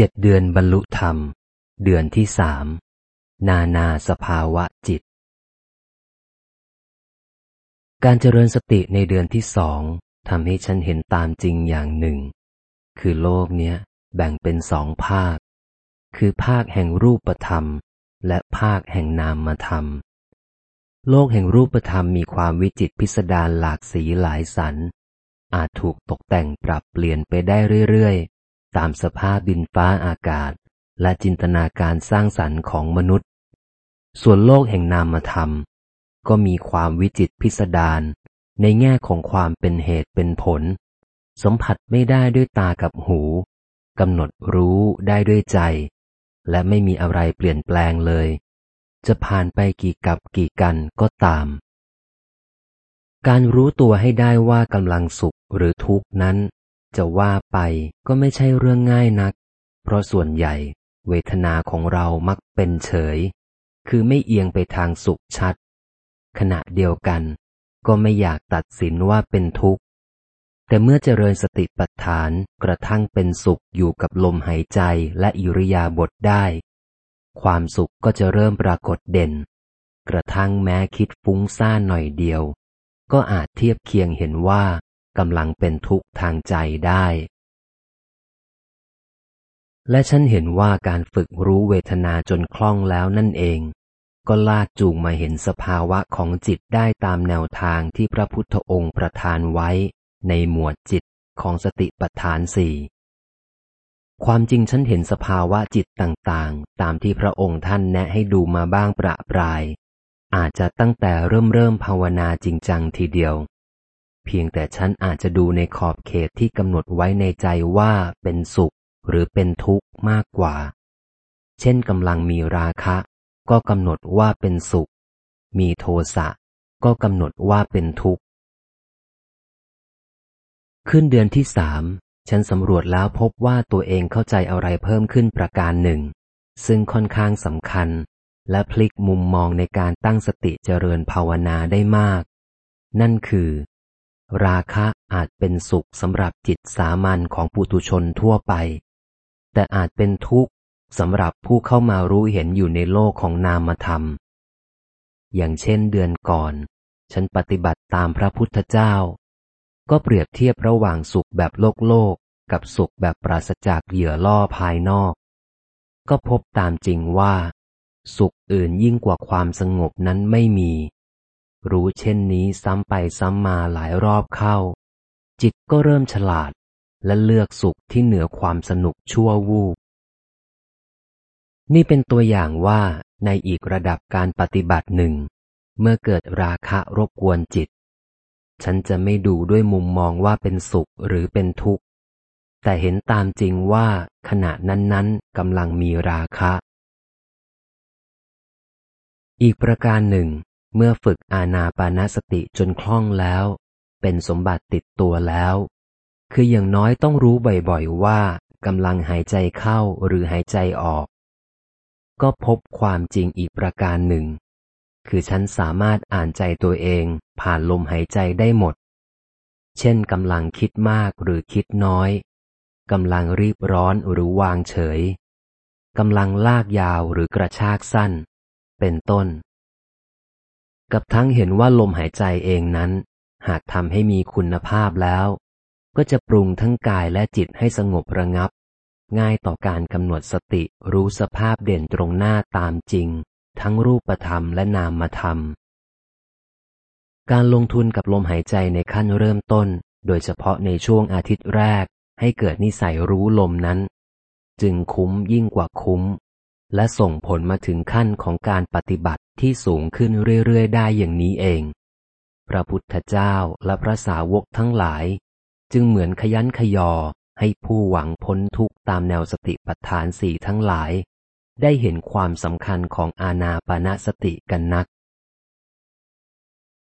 เจ็ดเดือนบรรลุธรรม เดือนที่สาม นานาสภาวะจิต การเจริญสติในเดือนที่สองทำให้ฉันเห็นตามจริงอย่างหนึ่ง คือโลกเนี้ยแบ่งเป็นสองภาค คือภาคแห่งรูปธรรม และภาคแห่งนามธรรม โลกแห่งรูปธรรมมีความวิจิตพิสดารหลากสีหลายสัน อาจถูกตกแต่งปรับเปลี่ยนไปได้เรื่อยๆ ตามสภาพดินฟ้าอากาศ และจินตนาการสร้างสรรค์ของมนุษย์ ส่วนโลกแห่งนามธรรม ก็มีความวิจิตพิสดารในแง่ของความเป็นเหตุเป็นผล สัมผัสไม่ได้ด้วยตากับหูกำหนดรู้ได้ด้วยใจ และไม่มีอะไรเปลี่ยนแปลงเลย จะผ่านไปกี่กับกี่กันก็ตาม การรู้ตัวให้ได้ว่ากำลังสุขหรือทุกข์นั้น จะว่าไปก็ไม่ใช่เรื่องง่ายนัก เพราะส่วนใหญ่ เวทนาของเรามักเป็นเฉย คือไม่เอียงไปทางสุขชัด ขณะเดียวกัน ก็ไม่อยากตัดสินว่าเป็นทุกข์ แต่เมื่อเจริญสติปัฏฐานกระทั่งเป็นสุขอยู่กับลมหายใจและอิริยาบถได้ ความสุขก็จะเริ่มปรากฏเด่น กระทั่งแม้คิดฟุ้งซ่านหน่อยเดียว ก็อาจเทียบเคียงเห็นว่า กำลังเป็นทุกข์ทางใจได้ และฉันเห็นว่าการฝึกรู้เวทนาจนคล่องแล้วนั่นเอง ก็ลากจูงมาเห็นสภาวะของจิตได้ตามแนวทางที่พระพุทธองค์ประทานไว้ ในหมวดจิตของสติปัฏฐานสี่ความจริงฉันเห็นสภาวะจิตต่างๆ ตามที่พระองค์ท่านแนะให้ดูมาบ้างประปราย อาจจะตั้งแต่เริ่มเริ่มภาวนาจริงจังทีเดียว เพียงแต่ฉันอาจจะดูในขอบเขตที่กำหนดไว้ในใจว่าเป็นสุขหรือเป็นทุกข์มากกว่า เช่นกำลังมีราคะ ก็กำหนดว่าเป็นสุข มีโทสะก็กำหนดว่าเป็นทุกข์ ขึ้นเดือนที่สามฉันสำรวจแล้วพบว่าตัวเองเข้าใจอะไรเพิ่มขึ้นประการหนึ่ง ซึ่งค่อนข้างสำคัญ และพลิกมุมมองในการตั้งสติเจริญภาวนาได้มาก นั่นคือ ราคะอาจเป็นสุขสำหรับจิตสามัญของปุถุชนทั่วไป แต่อาจเป็นทุกข์สำหรับผู้เข้ามารู้เห็นอยู่ในโลกของนามธรรม อย่างเช่นเดือนก่อน ฉันปฏิบัติตามพระพุทธเจ้า ก็เปรียบเทียบระหว่างสุขแบบโลกโลกกับสุขแบบปราศจากเหยื่อล่อภายนอก ก็พบตามจริงว่า สุขอื่นยิ่งกว่าความสงบนั้นไม่มี รู้เช่นนี้ซ้ำไปซ้ำมาหลายรอบเข้า จิตก็เริ่มฉลาด และเลือกสุขที่เหนือความสนุกชั่ววูบนี่เป็นตัวอย่างว่าในอีกระดับการปฏิบัติหนึ่ง เมื่อเกิดราคะรบกวนจิต ฉันจะไม่ดูด้วยมุมมองว่าเป็นสุขหรือเป็นทุกข์ แต่เห็นตามจริงว่าขณะนั้นๆกำลังมีราคะ อีกประการหนึ่ง เมื่อฝึกอาณาปานสติจนคล่องแล้ว เป็นสมบัติติดตัวแล้ว คืออย่างน้อยต้องรู้บ่อยๆว่ากำลังหายใจเข้าหรือหายใจออก ก็พบความจริงอีกประการหนึ่ง คือฉันสามารถอ่านใจตัวเองผ่านลมหายใจได้หมด เช่นกำลังคิดมากหรือคิดน้อยกำลังรีบร้อนหรือวางเฉยกำลังลากยาวหรือกระชากสั้น เป็นต้น กับทั้งเห็นว่าลมหายใจเองนั้น หากทำให้มีคุณภาพแล้ว ก็จะปรุงทั้งกายและจิตให้สงบระงับ ง่ายต่อการกำหนดสติรู้สภาพเด่นตรงหน้าตามจริง ทั้งรูปธรรมและนามธรรม การลงทุนกับลมหายใจในขั้นเริ่มต้น โดยเฉพาะในช่วงอาทิตย์แรก ให้เกิดนิสัยรู้ลมนั้น จึงคุ้มยิ่งกว่าคุ้ม และส่งผลมาถึงขั้นของการปฏิบัติ ที่สูงขึ้นเรื่อยๆได้อย่างนี้เอง พระพุทธเจ้าและพระสาวกทั้งหลาย จึงเหมือนขยันขยอให้ผู้หวังพ้นทุกตามแนวสติปัฏฐานสี่ทั้งหลาย ได้เห็นความสำคัญของอาณาปณะสติกันนัก